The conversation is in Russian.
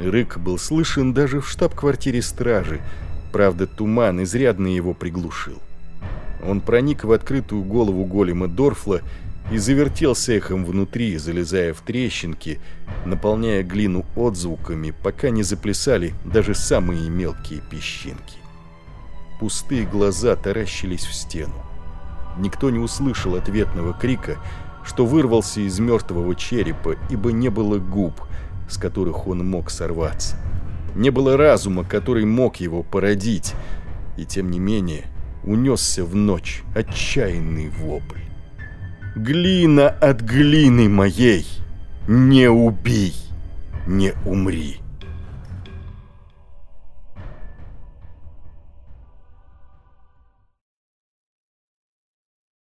Рык был слышен даже в штаб-квартире стражи, правда туман изрядно его приглушил. Он проник в открытую голову голема Дорфла и завертелся эхом внутри, залезая в трещинки, наполняя глину отзвуками, пока не заплясали даже самые мелкие песчинки. Пустые глаза таращились в стену. Никто не услышал ответного крика, что вырвался из мертвого черепа, ибо не было губ, с которых он мог сорваться. Не было разума, который мог его породить, и тем не менее унесся в ночь отчаянный вопль. Глина от глины моей, не убей, не умри.